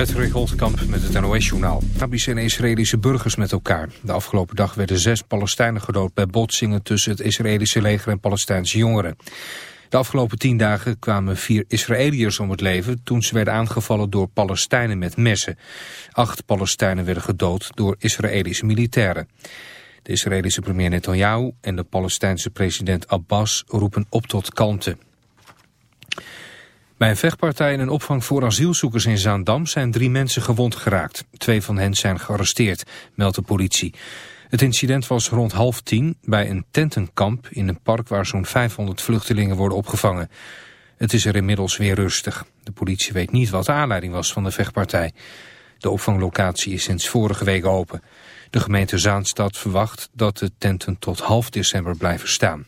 Patrick Holtkamp met het NOS-journaal. Arabische en Israëlische burgers met elkaar. De afgelopen dag werden zes Palestijnen gedood bij botsingen tussen het Israëlische leger en Palestijnse jongeren. De afgelopen tien dagen kwamen vier Israëliërs om het leven toen ze werden aangevallen door Palestijnen met messen. Acht Palestijnen werden gedood door Israëlische militairen. De Israëlische premier Netanyahu en de Palestijnse president Abbas roepen op tot kalmte. Bij een vechtpartij in een opvang voor asielzoekers in Zaandam zijn drie mensen gewond geraakt. Twee van hen zijn gearresteerd, meldt de politie. Het incident was rond half tien bij een tentenkamp in een park waar zo'n 500 vluchtelingen worden opgevangen. Het is er inmiddels weer rustig. De politie weet niet wat de aanleiding was van de vechtpartij. De opvanglocatie is sinds vorige week open. De gemeente Zaanstad verwacht dat de tenten tot half december blijven staan.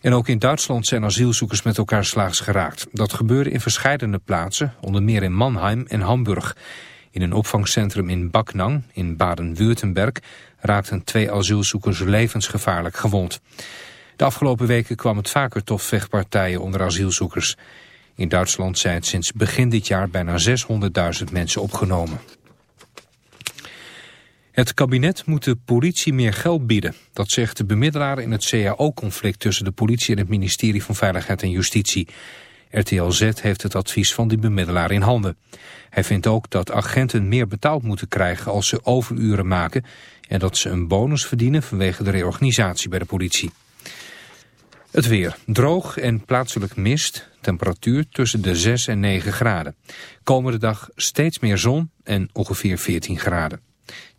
En ook in Duitsland zijn asielzoekers met elkaar slaags geraakt. Dat gebeurde in verschillende plaatsen, onder meer in Mannheim en Hamburg. In een opvangcentrum in Backnang, in Baden-Württemberg, raakten twee asielzoekers levensgevaarlijk gewond. De afgelopen weken kwam het vaker tot vechtpartijen onder asielzoekers. In Duitsland zijn sinds begin dit jaar bijna 600.000 mensen opgenomen. Het kabinet moet de politie meer geld bieden. Dat zegt de bemiddelaar in het CAO-conflict tussen de politie en het ministerie van Veiligheid en Justitie. RTL Z heeft het advies van die bemiddelaar in handen. Hij vindt ook dat agenten meer betaald moeten krijgen als ze overuren maken... en dat ze een bonus verdienen vanwege de reorganisatie bij de politie. Het weer. Droog en plaatselijk mist. Temperatuur tussen de 6 en 9 graden. Komende dag steeds meer zon en ongeveer 14 graden.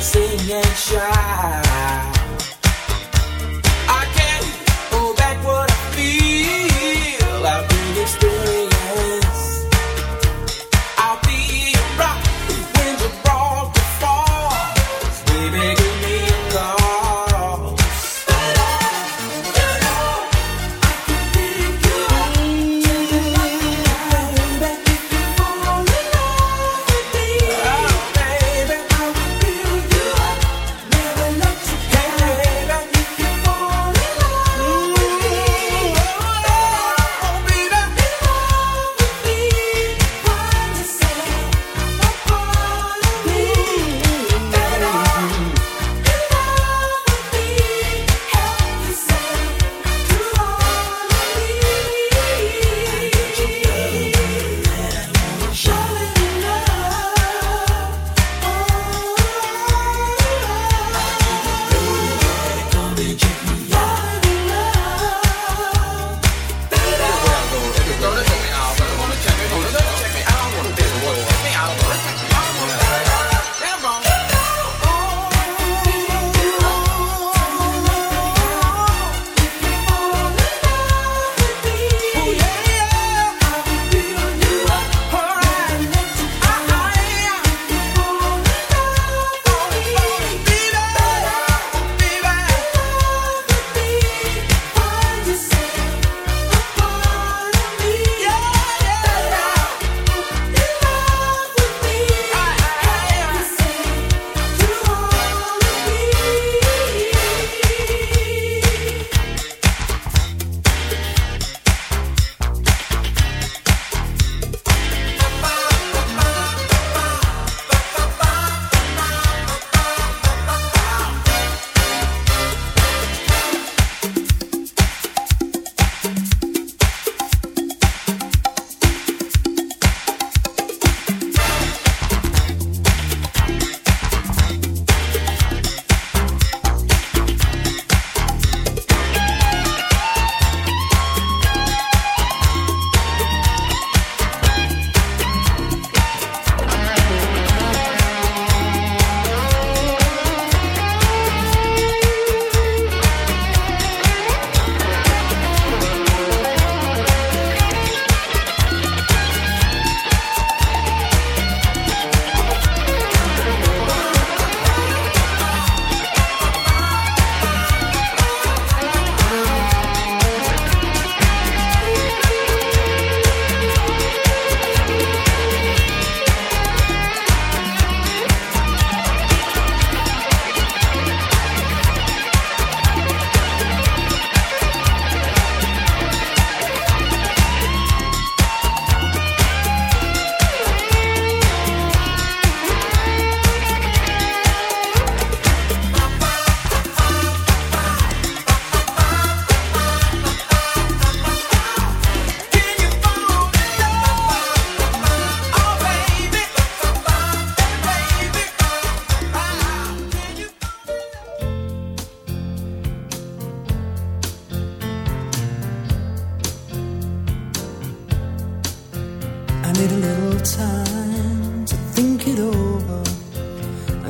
Sing and shout.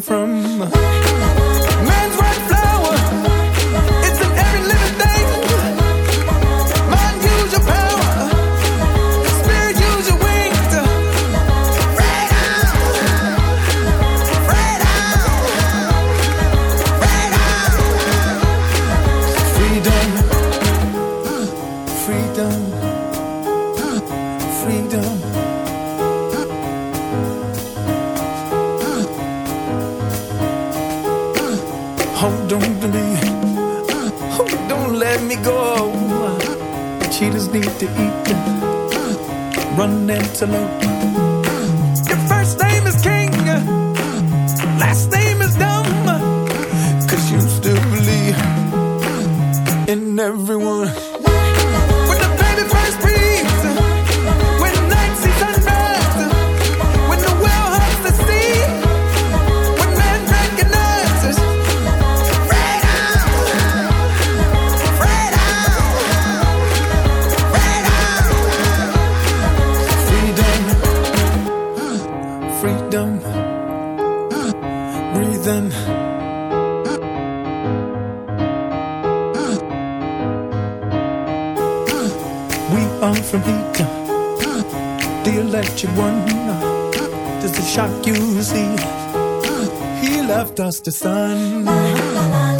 from. Hold on to me. Uh, oh, don't let me go. Uh, cheetahs need to eat them. Run antelope shock you see. He left us to sun.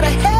gotta help.